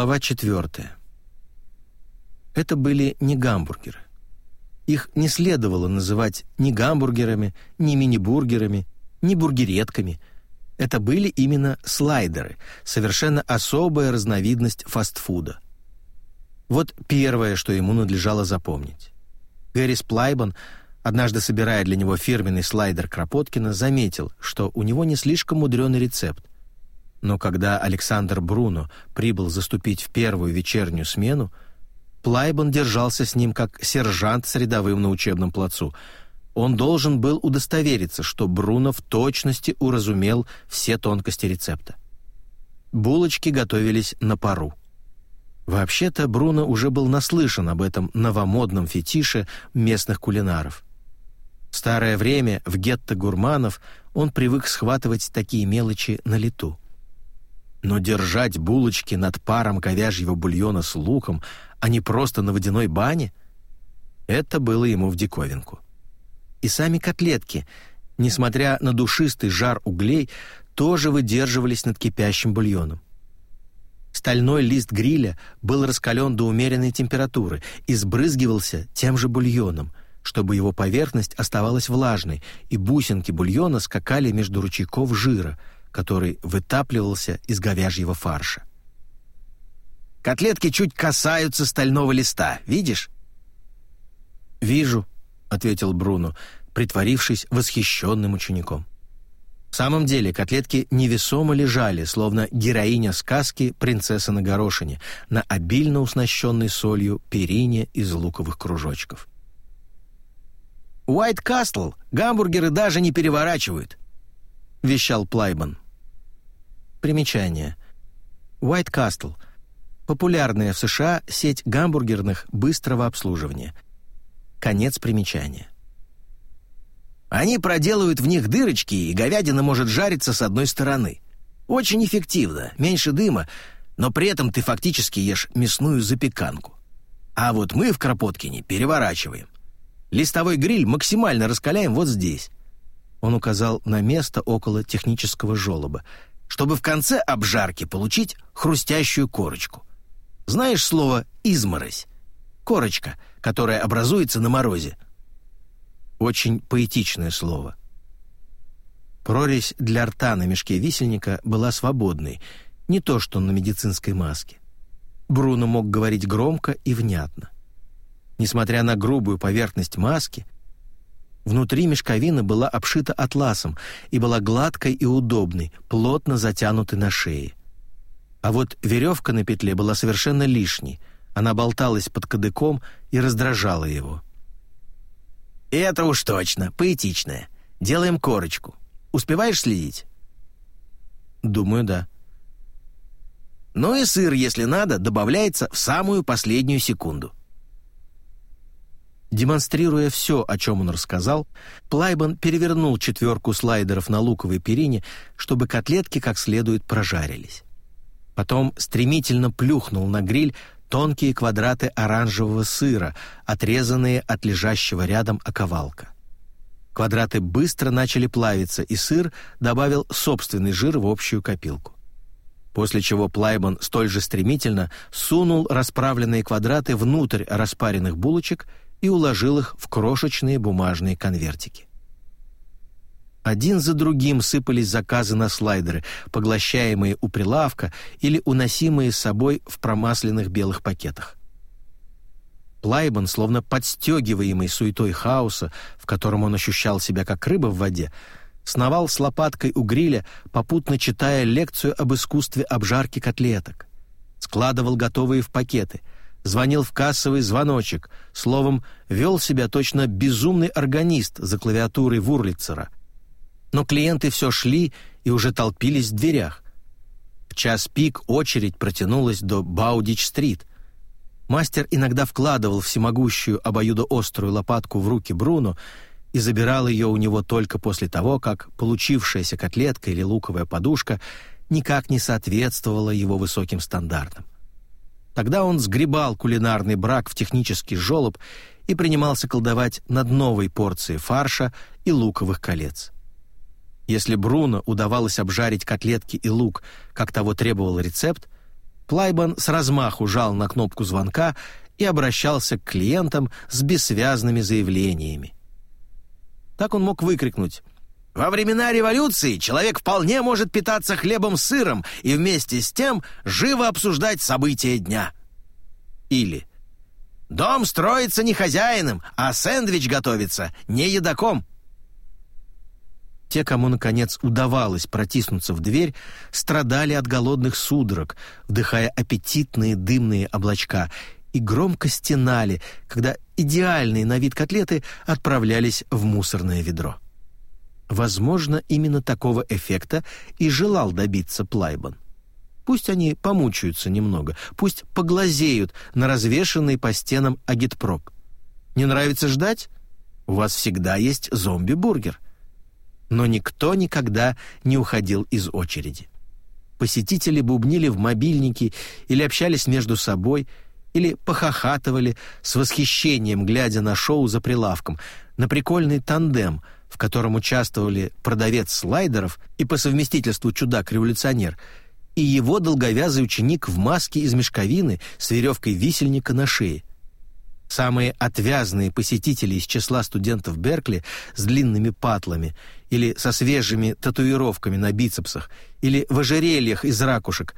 Глава четвертая. Это были не гамбургеры. Их не следовало называть ни гамбургерами, ни мини-бургерами, ни бургеретками. Это были именно слайдеры, совершенно особая разновидность фастфуда. Вот первое, что ему надлежало запомнить. Гэрис Плайбан, однажды собирая для него фирменный слайдер Кропоткина, заметил, что у него не слишком мудреный рецепт. Но когда Александр Бруно прибыл заступить в первую вечернюю смену, Плайбан держался с ним как сержант с рядовым на учебном плацу. Он должен был удостовериться, что Бруно в точности уразумел все тонкости рецепта. Булочки готовились на пару. Вообще-то Бруно уже был наслышан об этом новомодном фетише местных кулинаров. В старое время в гетто гурманов он привык схватывать такие мелочи на лету. Но держать булочки над паром говяжьего бульона с луком, а не просто на водяной бане, это было ему в диковинку. И сами котлетки, несмотря на душистый жар углей, тоже выдерживались над кипящим бульоном. Стальной лист гриля был раскален до умеренной температуры и сбрызгивался тем же бульоном, чтобы его поверхность оставалась влажной, и бусинки бульона скакали между ручейков жира — который вытапливался из говяжьего фарша. «Котлетки чуть касаются стального листа, видишь?» «Вижу», — ответил Бруно, притворившись восхищенным учеником. В самом деле котлетки невесомо лежали, словно героиня сказки «Принцесса на горошине» на обильно уснащенной солью перине из луковых кружочков. «Уайт Кастл гамбургеры даже не переворачивают», — вещал Плайбан. Примечание. White Castle – популярная в США сеть гамбургерных быстрого обслуживания. Конец примечания. Они проделывают в них дырочки, и говядина может жариться с одной стороны. Очень эффективно, меньше дыма, но при этом ты фактически ешь мясную запеканку. А вот мы в Кропоткине переворачиваем. Листовой гриль максимально раскаляем вот здесь. Он указал на место около технического желоба – чтобы в конце обжарки получить хрустящую корочку. Знаешь слово «изморозь»? Корочка, которая образуется на морозе. Очень поэтичное слово. Прорезь для рта на мешке висельника была свободной, не то что на медицинской маске. Бруно мог говорить громко и внятно. Несмотря на грубую поверхность маски, Внутри мешковина была обшита атласом и была гладкой и удобной, плотно затянутой на шее. А вот веревка на петле была совершенно лишней. Она болталась под кадыком и раздражала его. «Это уж точно, поэтичное. Делаем корочку. Успеваешь следить?» «Думаю, да». «Ну и сыр, если надо, добавляется в самую последнюю секунду». Демонстрируя все, о чем он рассказал, Плайбан перевернул четверку слайдеров на луковой перине, чтобы котлетки как следует прожарились. Потом стремительно плюхнул на гриль тонкие квадраты оранжевого сыра, отрезанные от лежащего рядом оковалка. Квадраты быстро начали плавиться, и сыр добавил собственный жир в общую копилку. После чего Плайбан столь же стремительно сунул расправленные квадраты внутрь распаренных булочек и уложил их в крошечные бумажные конвертики. Один за другим сыпались заказы на слайдеры, поглощаемые у прилавка или уносимые с собой в промасленных белых пакетах. Плайбан, словно подстегиваемый суетой хаоса, в котором он ощущал себя как рыба в воде, сновал с лопаткой у гриля, попутно читая лекцию об искусстве обжарки котлеток. Складывал готовые в пакеты — звонил в кассовый звоночек, словом, вел себя точно безумный органист за клавиатурой Вурлицера. Но клиенты все шли и уже толпились в дверях. В час пик очередь протянулась до Баудич-стрит. Мастер иногда вкладывал всемогущую обоюдоострую лопатку в руки Бруно и забирал ее у него только после того, как получившаяся котлетка или луковая подушка никак не соответствовала его высоким стандартам. Тогда он сгребал кулинарный брак в технический жолоб и принимался колдовать над новой порцией фарша и луковых колец. Если Бруно удавалось обжарить котлетки и лук, как того требовал рецепт, Плайбан с размаху жал на кнопку звонка и обращался к клиентам с бессвязными заявлениями. Так он мог выкрикнуть «Во времена революции человек вполне может питаться хлебом с сыром и вместе с тем живо обсуждать события дня». Или «Дом строится не хозяином, а сэндвич готовится не едоком». Те, кому, наконец, удавалось протиснуться в дверь, страдали от голодных судорог, вдыхая аппетитные дымные облачка, и громко стенали, когда идеальные на вид котлеты отправлялись в мусорное ведро. Возможно, именно такого эффекта и желал добиться Плайбан. Пусть они помучаются немного, пусть поглазеют на развешанный по стенам агитпроп. Не нравится ждать? У вас всегда есть зомби-бургер — но никто никогда не уходил из очереди. Посетители бубнили в мобильники или общались между собой, или похохатывали с восхищением, глядя на шоу за прилавком, на прикольный тандем, в котором участвовали продавец слайдеров и по совместительству чудак-революционер, и его долговязый ученик в маске из мешковины с веревкой висельника на шее. Самые отвязные посетители из числа студентов Беркли с длинными патлами или со свежими татуировками на бицепсах или в ожерельях из ракушек,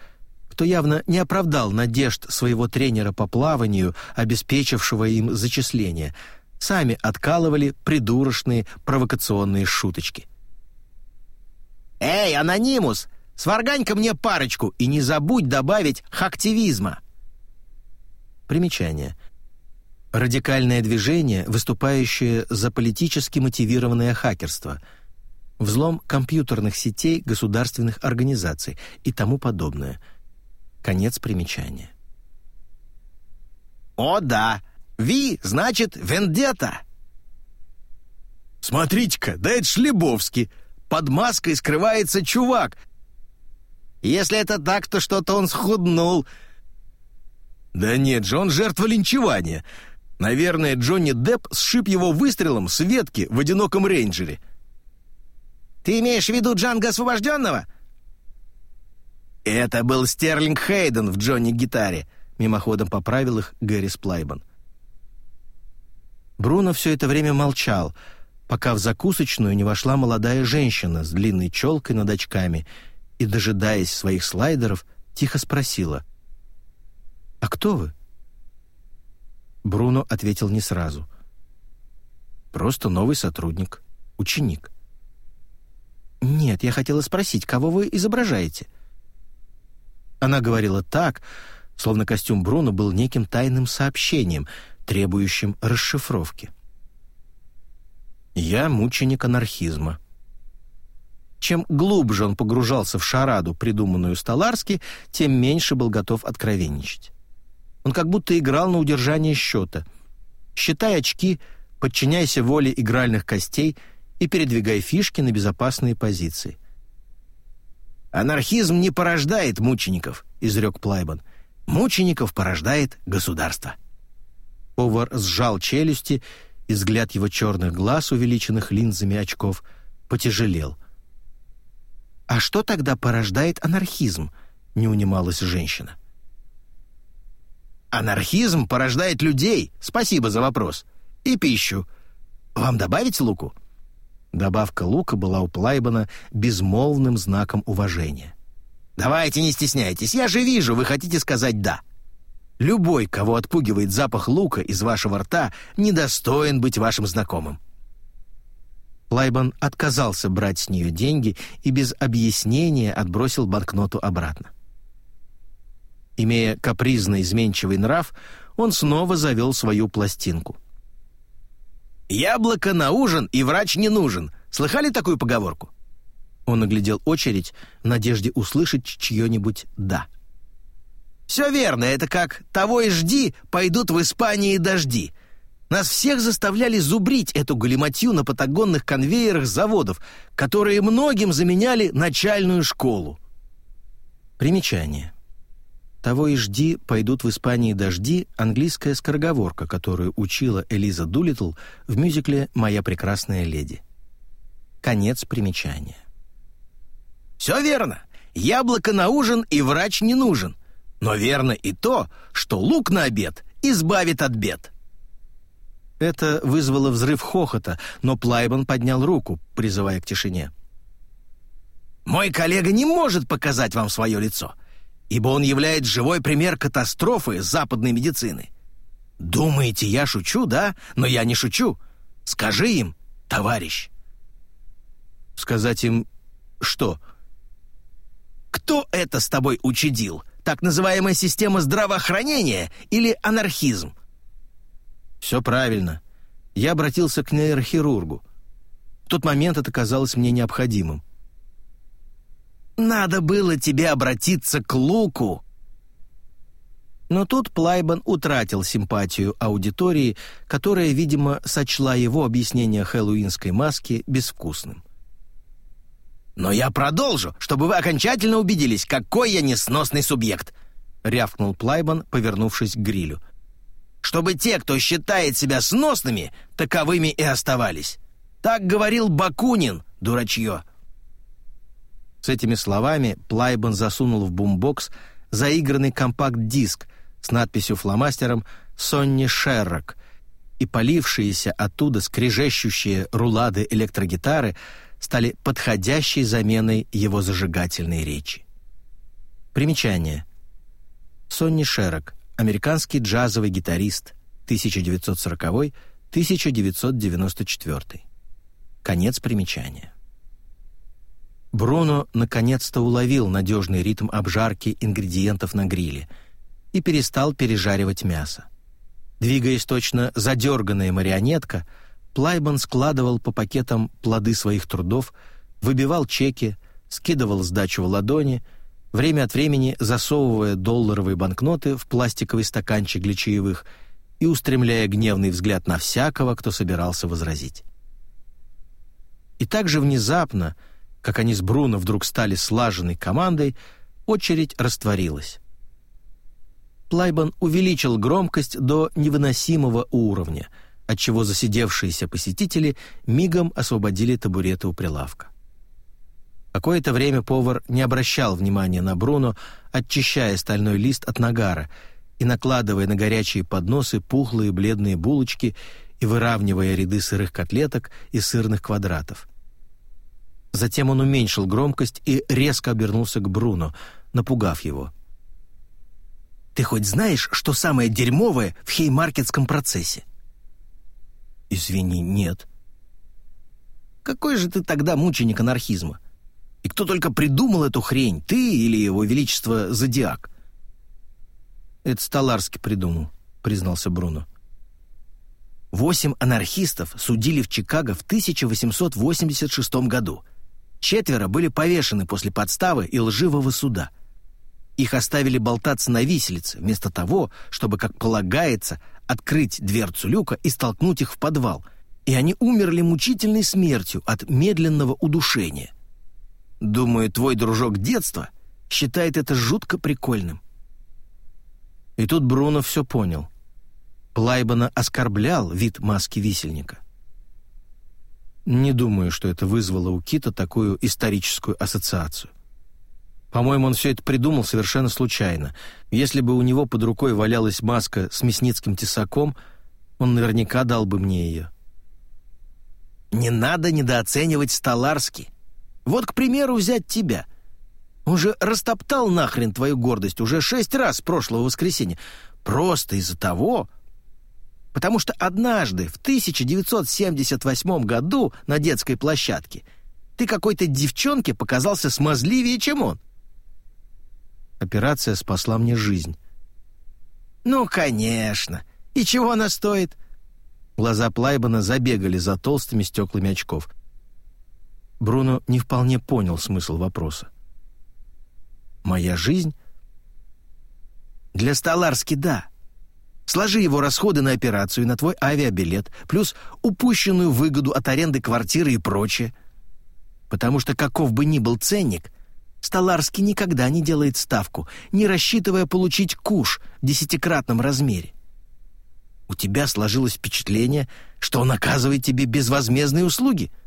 кто явно не оправдал надежд своего тренера по плаванию, обеспечившего им зачисление, сами откалывали придурочные провокационные шуточки. «Эй, анонимус, сваргань-ка мне парочку и не забудь добавить хактивизма!» Примечание – Радикальное движение, выступающее за политически мотивированное хакерство, взлом компьютерных сетей государственных организаций и тому подобное. Конец примечания. «О да! Ви значит вендетта!» «Смотрите-ка, да это Шлебовский! Под маской скрывается чувак!» «Если это так, то что-то он схуднул!» «Да нет же, он жертва линчевания!» Наверное, Джонни Депп сшиб его выстрелом с ветки в одиноком рейнджере. «Ты имеешь в виду Джанга Освобожденного?» «Это был Стерлинг Хейден в Джонни Гитаре», — мимоходом поправил их Гэрис Плайбан. Бруно все это время молчал, пока в закусочную не вошла молодая женщина с длинной челкой над очками и, дожидаясь своих слайдеров, тихо спросила. «А кто вы?» Бруно ответил не сразу. «Просто новый сотрудник, ученик». «Нет, я хотела спросить, кого вы изображаете?» Она говорила так, словно костюм Бруно был неким тайным сообщением, требующим расшифровки. «Я мученик анархизма». Чем глубже он погружался в шараду, придуманную Столарски, тем меньше был готов откровенничать. Он как будто играл на удержание счета. Считай очки, подчиняйся воле игральных костей и передвигай фишки на безопасные позиции. «Анархизм не порождает мучеников», — изрек Плайбан. «Мучеников порождает государство». Повар сжал челюсти, и взгляд его черных глаз, увеличенных линзами очков, потяжелел. «А что тогда порождает анархизм?» — не унималась женщина. Анархизм порождает людей. Спасибо за вопрос. И пищу. Вам добавить луку? Добавка лука была у Плайбана безмолвным знаком уважения. Давайте не стесняйтесь, я же вижу, вы хотите сказать да. Любой, кого отпугивает запах лука из вашего рта, недостоин быть вашим знакомым. Плайбан отказался брать с нее деньги и без объяснения отбросил банкноту обратно. Имея капризно изменчивый нрав, он снова завел свою пластинку. «Яблоко на ужин и врач не нужен. Слыхали такую поговорку?» Он оглядел очередь в надежде услышать чье-нибудь «да». «Все верно, это как «того и жди, пойдут в Испании дожди». Нас всех заставляли зубрить эту галиматью на патагонных конвейерах заводов, которые многим заменяли начальную школу. Примечание. Того и жди, пойдут в Испании дожди английская скороговорка, которую учила Элиза Дулитл в мюзикле «Моя прекрасная леди». Конец примечания. «Все верно. Яблоко на ужин и врач не нужен. Но верно и то, что лук на обед избавит от бед. Это вызвало взрыв хохота, но Плайбан поднял руку, призывая к тишине. «Мой коллега не может показать вам свое лицо, ибо он является живой пример катастрофы западной медицины. Думаете, я шучу, да? Но я не шучу. Скажи им, товарищ». «Сказать им что?» «Кто это с тобой учудил? Так называемая система здравоохранения или анархизм?» «Все правильно. Я обратился к нейрохирургу. В тот момент это казалось мне необходимым. «Надо было тебе обратиться к Луку!» Но тут Плайбан утратил симпатию аудитории, которая, видимо, сочла его объяснение хэллоуинской маски безвкусным. «Но я продолжу, чтобы вы окончательно убедились, какой я несносный субъект!» — рявкнул Плайбан, повернувшись к грилю чтобы те, кто считает себя сносными, таковыми и оставались. Так говорил Бакунин, дурачье. С этими словами Плайбан засунул в бумбокс заигранный компакт-диск с надписью фломастером «Сонни Шеррок», и полившиеся оттуда скрежещущие рулады электрогитары стали подходящей заменой его зажигательной речи. Примечание. Сонни Шеррок американский джазовый гитарист 1940-1994. Конец примечания. Бруно наконец-то уловил надежный ритм обжарки ингредиентов на гриле и перестал пережаривать мясо. Двигаясь точно задерганная марионетка, Плайбан складывал по пакетам плоды своих трудов, выбивал чеки, скидывал сдачу в ладони — время от времени засовывая долларовые банкноты в пластиковый стаканчик для чаевых и устремляя гневный взгляд на всякого, кто собирался возразить. И так же внезапно, как они с Бруно вдруг стали слаженной командой, очередь растворилась. Плайбан увеличил громкость до невыносимого уровня, отчего засидевшиеся посетители мигом освободили табуреты у прилавка. Какое-то время повар не обращал внимания на Бруно, очищая стальной лист от нагара и накладывая на горячие подносы пухлые бледные булочки и выравнивая ряды сырых котлеток и сырных квадратов. Затем он уменьшил громкость и резко обернулся к Бруно, напугав его. «Ты хоть знаешь, что самое дерьмовое в хеймаркетском процессе?» «Извини, нет». «Какой же ты тогда мученик анархизма?» И кто только придумал эту хрень, ты или его величество Зодиак?» «Это Столарский придумал», — признался Бруно. Восемь анархистов судили в Чикаго в 1886 году. Четверо были повешены после подставы и лживого суда. Их оставили болтаться на виселице, вместо того, чтобы, как полагается, открыть дверцу люка и столкнуть их в подвал. И они умерли мучительной смертью от медленного удушения. Думаю, твой дружок детства считает это жутко прикольным». И тут Бруно все понял. Плайбана оскорблял вид маски висельника. Не думаю, что это вызвало у Кита такую историческую ассоциацию. По-моему, он все это придумал совершенно случайно. Если бы у него под рукой валялась маска с мясницким тесаком, он наверняка дал бы мне ее. «Не надо недооценивать Столарский. Вот, к примеру, взять тебя. Он же растоптал нахрен твою гордость уже шесть раз прошлого воскресенья. Просто из-за того, потому что однажды в 1978 году на детской площадке ты какой-то девчонке показался смазливее, чем он. Операция спасла мне жизнь. Ну, конечно. И чего она стоит? Глаза Плайбана забегали за толстыми стеклами очков — Бруно не вполне понял смысл вопроса. «Моя жизнь?» «Для Столарски, да. Сложи его расходы на операцию, на твой авиабилет, плюс упущенную выгоду от аренды квартиры и прочее. Потому что каков бы ни был ценник, Столарский никогда не делает ставку, не рассчитывая получить куш в десятикратном размере. У тебя сложилось впечатление, что он оказывает тебе безвозмездные услуги —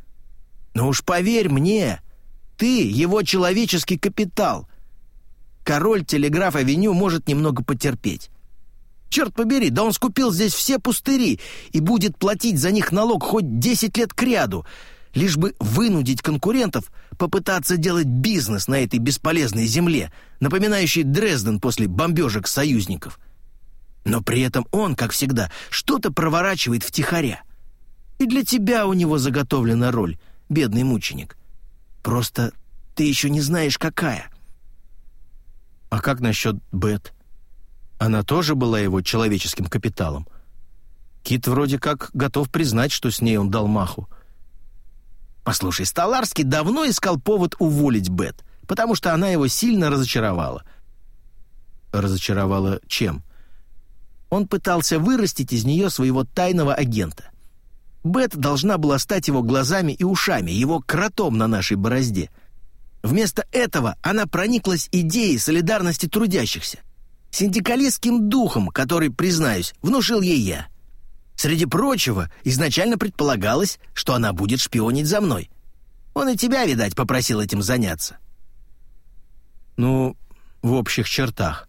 но уж поверь мне, ты его человеческий капитал. король Телеграф-авеню может немного потерпеть. Черт побери, да он скупил здесь все пустыри и будет платить за них налог хоть 10 лет кряду, лишь бы вынудить конкурентов попытаться делать бизнес на этой бесполезной земле, напоминающей Дрезден после бомбежек союзников. Но при этом он, как всегда, что-то проворачивает втихаря. И для тебя у него заготовлена роль, бедный мученик. Просто ты еще не знаешь, какая. А как насчет Бет? Она тоже была его человеческим капиталом. Кит вроде как готов признать, что с ней он дал маху. Послушай, Столарский давно искал повод уволить Бет, потому что она его сильно разочаровала. Разочаровала чем? Он пытался вырастить из нее своего тайного агента. Бет должна была стать его глазами и ушами, его кротом на нашей борозде. Вместо этого она прониклась идеей солидарности трудящихся синдикалистским духом, который, признаюсь, внушил ей я. Среди прочего, изначально предполагалось, что она будет шпионить за мной. Он и тебя, видать, попросил этим заняться. Ну, в общих чертах.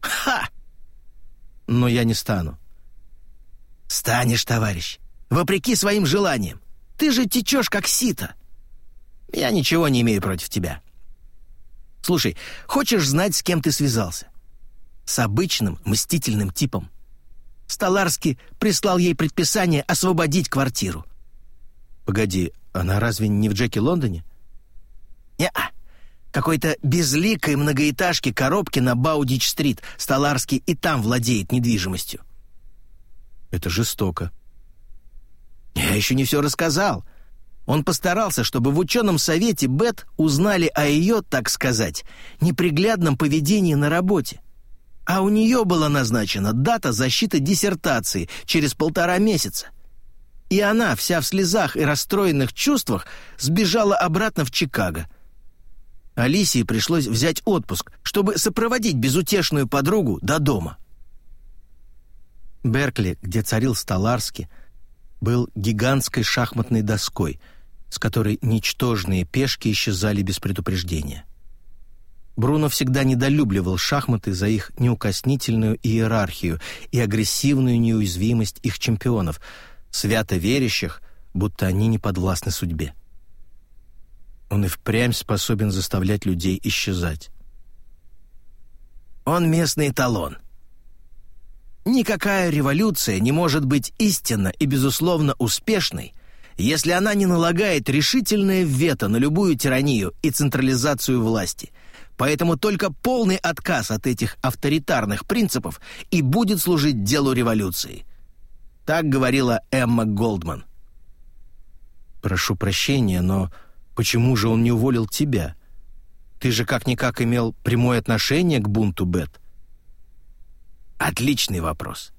Ха! Но я не стану. Станешь, товарищ, вопреки своим желаниям. Ты же течешь, как сито. Я ничего не имею против тебя. Слушай, хочешь знать, с кем ты связался? с обычным мстительным типом. Столарский прислал ей предписание освободить квартиру. Погоди, она разве не в Джеки Лондоне? Не-а. Какой-то безликой многоэтажки коробки на Баудич-стрит Столарский и там владеет недвижимостью. Это жестоко. Я еще не все рассказал. Он постарался, чтобы в ученом совете Бет узнали о ее, так сказать, неприглядном поведении на работе а у нее была назначена дата защиты диссертации через полтора месяца. И она, вся в слезах и расстроенных чувствах, сбежала обратно в Чикаго. Алисии пришлось взять отпуск, чтобы сопроводить безутешную подругу до дома. Беркли, где царил Столарский, был гигантской шахматной доской, с которой ничтожные пешки исчезали без предупреждения. Бруно всегда недолюбливал шахматы за их неукоснительную иерархию и агрессивную неуязвимость их чемпионов, свято верящих, будто они не подвластны судьбе. Он и впрямь способен заставлять людей исчезать. Он местный эталон. Никакая революция не может быть истинно и, безусловно, успешной, если она не налагает решительное вето на любую тиранию и централизацию власти – Поэтому только полный отказ от этих авторитарных принципов и будет служить делу революции. Так говорила Эмма Голдман. «Прошу прощения, но почему же он не уволил тебя? Ты же как-никак имел прямое отношение к бунту Бет». «Отличный вопрос.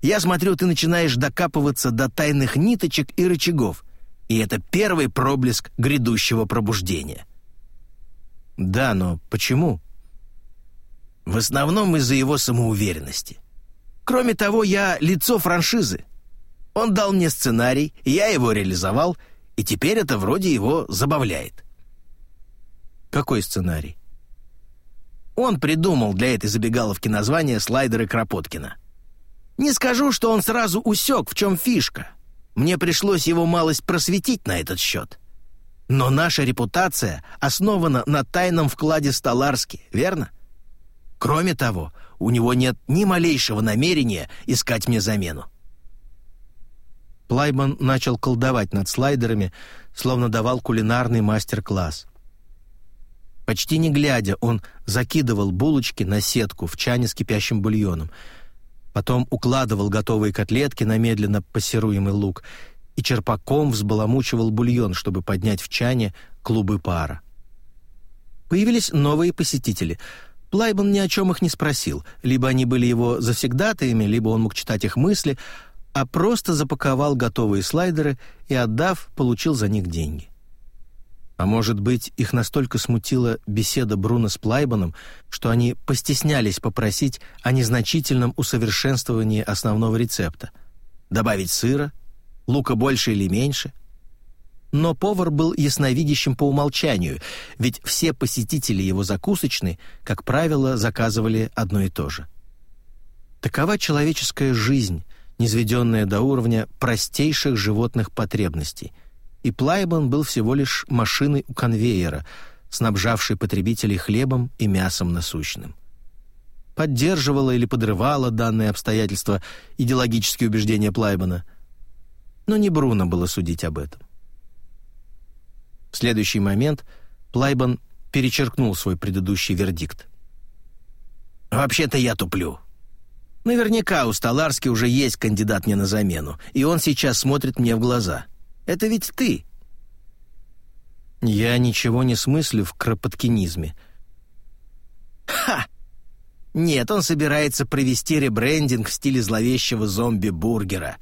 Я смотрю, ты начинаешь докапываться до тайных ниточек и рычагов, и это первый проблеск грядущего пробуждения». Да, но почему? В основном из-за его самоуверенности. Кроме того, я лицо франшизы. Он дал мне сценарий, я его реализовал, и теперь это вроде его забавляет. Какой сценарий? Он придумал для этой забегаловки название «Слайдеры Кропоткина». Не скажу, что он сразу усек, в чем фишка. Мне пришлось его малость просветить на этот счет. Но наша репутация основана на тайном вкладе Столарски, верно? Кроме того, у него нет ни малейшего намерения искать мне замену. Плайбан начал колдовать над слайдерами, словно давал кулинарный мастер-класс. Почти не глядя, он закидывал булочки на сетку в чане с кипящим бульоном. Потом укладывал готовые котлетки на медленно пассируемый лук и черпаком взбаламучивал бульон, чтобы поднять в чане клубы пара. Появились новые посетители. Плайбан ни о чем их не спросил. Либо они были его завсегдатаями, либо он мог читать их мысли, а просто запаковал готовые слайдеры и, отдав, получил за них деньги. А может быть, их настолько смутила беседа Бруно с Плайбаном, что они постеснялись попросить о незначительном усовершенствовании основного рецепта. Добавить сыра, лука больше или меньше. Но повар был ясновидящим по умолчанию, ведь все посетители его закусочной, как правило, заказывали одно и то же. Такова человеческая жизнь, низведенная до уровня простейших животных потребностей. И Плайбан был всего лишь машиной у конвейера, снабжавшей потребителей хлебом и мясом насущным. Поддерживала или подрывала данные обстоятельства идеологические убеждения Плайбана. Но не Бруно было судить об этом. В следующий момент Плайбан перечеркнул свой предыдущий вердикт. «Вообще-то я туплю. Наверняка у Столарски уже есть кандидат мне на замену, и он сейчас смотрит мне в глаза. Это ведь ты». «Я ничего не смыслю в кропоткинизме». «Ха! Нет, он собирается провести ребрендинг в стиле зловещего зомби-бургера.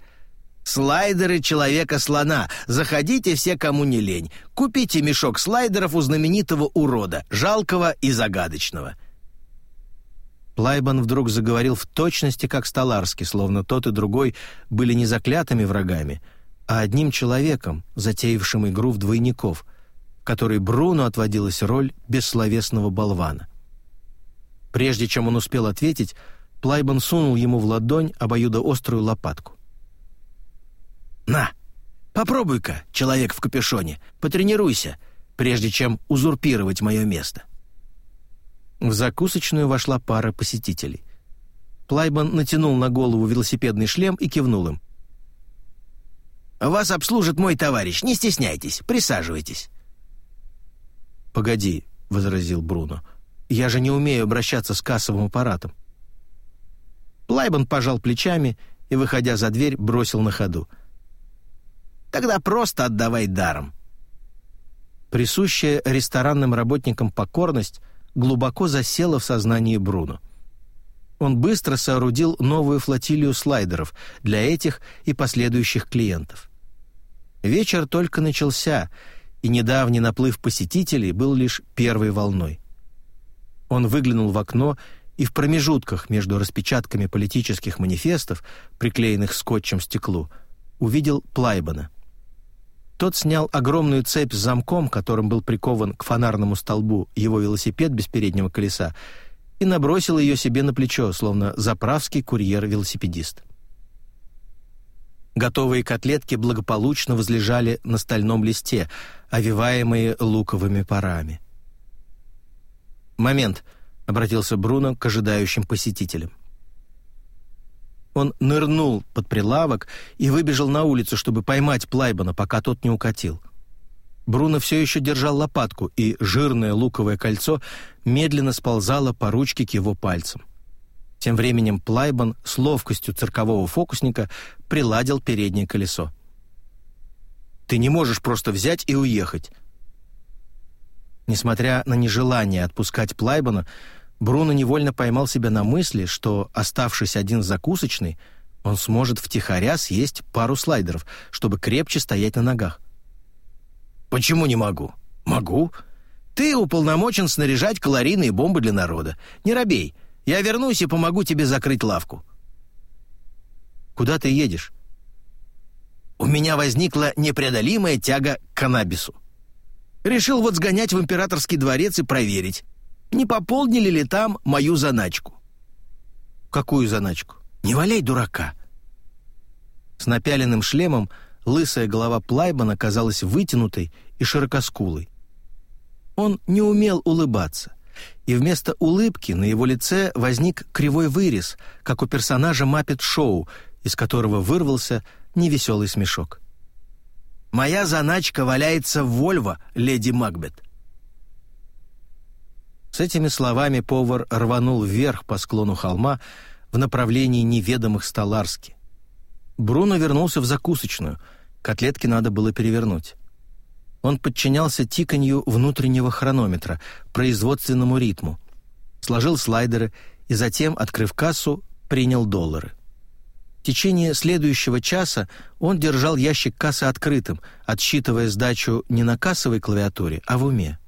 Слайдеры Человека-слона. Заходите все, кому не лень. Купите мешок слайдеров у знаменитого урода, жалкого и загадочного». Плайбан вдруг заговорил в точности, как Столарский, словно тот и другой были не заклятыми врагами, а одним человеком, затеявшим игру в двойников, которой Бруно отводилась роль бессловесного болвана. Прежде чем он успел ответить, Плайбан сунул ему в ладонь обоюдоострую лопатку. «На, попробуй-ка, человек в капюшоне, потренируйся, прежде чем узурпировать мое место». В закусочную вошла пара посетителей. Плайбан натянул на голову велосипедный шлем и кивнул им. «Вас обслужит мой товарищ, не стесняйтесь, присаживайтесь». «Погоди», — возразил Бруно, — «я же не умею обращаться с кассовым аппаратом». Плайбан пожал плечами и, выходя за дверь, бросил на ходу — Тогда просто отдавай даром». Присущая ресторанным работникам покорность глубоко засела в сознании Бруно. Он быстро соорудил новую флотилию слайдеров для этих и последующих клиентов. Вечер только начался, и недавний наплыв посетителей был лишь первой волной. Он выглянул в окно и в промежутках между распечатками политических манифестов, приклеенных скотчем стеклу, увидел Плайбана. Тот снял огромную цепь с замком, которым был прикован к фонарному столбу его велосипед без переднего колеса, и набросил ее себе на плечо, словно заправский курьер-велосипедист. Готовые котлетки благополучно возлежали на стальном листе, овиваемые луковыми парами. «Момент», — обратился Бруно к ожидающим посетителям. Он нырнул под прилавок и выбежал на улицу, чтобы поймать Плайбана, пока тот не укатил. Бруно все еще держал лопатку, и жирное луковое кольцо медленно сползало по ручке к его пальцам. Тем временем Плайбан с ловкостью циркового фокусника приладил переднее колесо. «Ты не можешь просто взять и уехать». Несмотря на нежелание отпускать Плайбана, Бруно невольно поймал себя на мысли, что, оставшись один в закусочной, он сможет втихаря съесть пару слайдеров, чтобы крепче стоять на ногах. «Почему не могу?» «Могу. Ты уполномочен снаряжать калорийные бомбы для народа. Не робей. Я вернусь и помогу тебе закрыть лавку». «Куда ты едешь?» «У меня возникла непреодолимая тяга к каннабису. Решил вот сгонять в императорский дворец и проверить, не пополнили ли там мою заначку. Какую заначку? Не валяй дурака. С напяленным шлемом лысая голова Плайбана казалась вытянутой и широкоскулой. Он не умел улыбаться, и вместо улыбки на его лице возник кривой вырез, как у персонажа Маппет Шоу, из которого вырвался невеселый смешок. «Моя заначка валяется в Вольво, леди Макбет. С этими словами повар рванул вверх по склону холма в направлении неведомых Столарски. Бруно вернулся в закусочную. Котлетки надо было перевернуть. Он подчинялся тиканью внутреннего хронометра, производственному ритму. Сложил слайдеры и затем, открыв кассу, принял доллары. В течение следующего часа он держал ящик кассы открытым, отсчитывая сдачу не на кассовой клавиатуре, а в уме.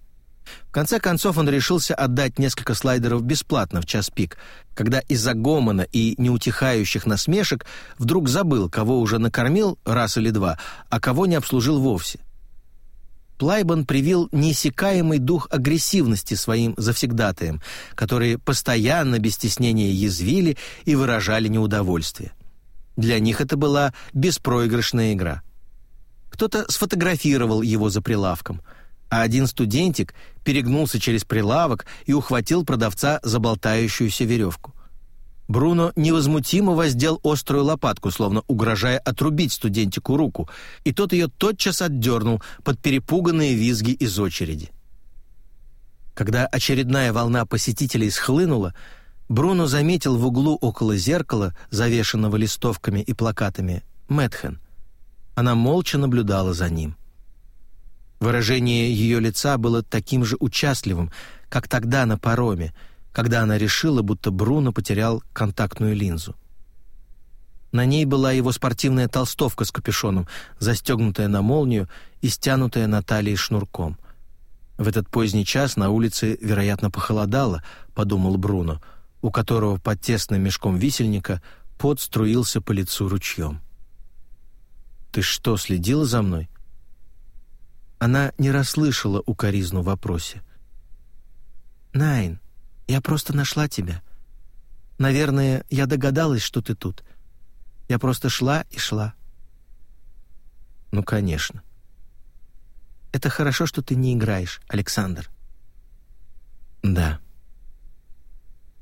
В конце концов он решился отдать несколько слайдеров бесплатно в час пик, когда из-за гомона и неутихающих насмешек вдруг забыл, кого уже накормил раз или два, а кого не обслужил вовсе. Плайбан привил неиссякаемый дух агрессивности своим завсегдатаям, которые постоянно без стеснения язвили и выражали неудовольствие. Для них это была беспроигрышная игра. Кто-то сфотографировал его за прилавком, а один студентик перегнулся через прилавок и ухватил продавца за болтающуюся веревку. Бруно невозмутимо воздел острую лопатку, словно угрожая отрубить студентику руку, и тот ее тотчас отдернул под перепуганные визги из очереди. Когда очередная волна посетителей схлынула, Бруно заметил в углу около зеркала, завешенного листовками и плакатами, Мэтхен. Она молча наблюдала за ним. Выражение ее лица было таким же участливым, как тогда на пароме — когда она решила, будто Бруно потерял контактную линзу. На ней была его спортивная толстовка с капюшоном, застегнутая на молнию и стянутая на талии шнурком. В этот поздний час на улице, вероятно, похолодало, подумал Бруно, у которого под тесным мешком висельника пот струился по лицу ручьем. «Ты что, следила за мной?» Она не расслышала укоризну в вопросе. «Найн», я просто нашла тебя. Наверное, я догадалась, что ты тут. Я просто шла и шла. Ну, конечно. Это хорошо, что ты не играешь, Александр. Да.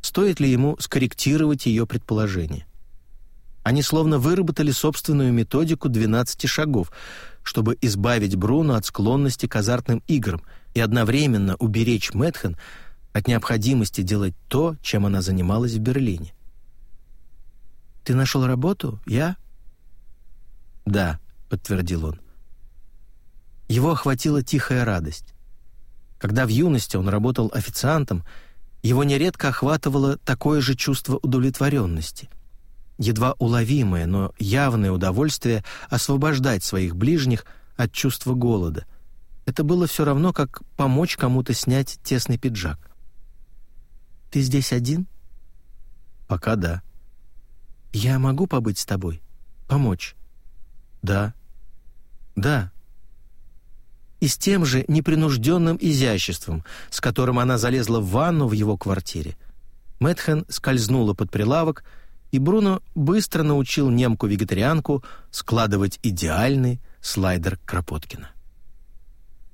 Стоит ли ему скорректировать ее предположение? Они словно выработали собственную методику 12 шагов, чтобы избавить Бруно от склонности к азартным играм и одновременно уберечь Мэтхен от необходимости делать то, чем она занималась в Берлине. «Ты нашел работу? Я?» «Да», — подтвердил он. Его охватила тихая радость. Когда в юности он работал официантом, его нередко охватывало такое же чувство удовлетворенности. Едва уловимое, но явное удовольствие освобождать своих ближних от чувства голода. Это было все равно, как помочь кому-то снять тесный пиджак. Ты здесь один? Пока да. Я могу побыть с тобой? Помочь? Да. Да. И с тем же непринужденным изяществом, с которым она залезла в ванну в его квартире. Мэтхен скользнула под прилавок, и Бруно быстро научил немку-вегетарианку складывать идеальный слайдер Кропоткина.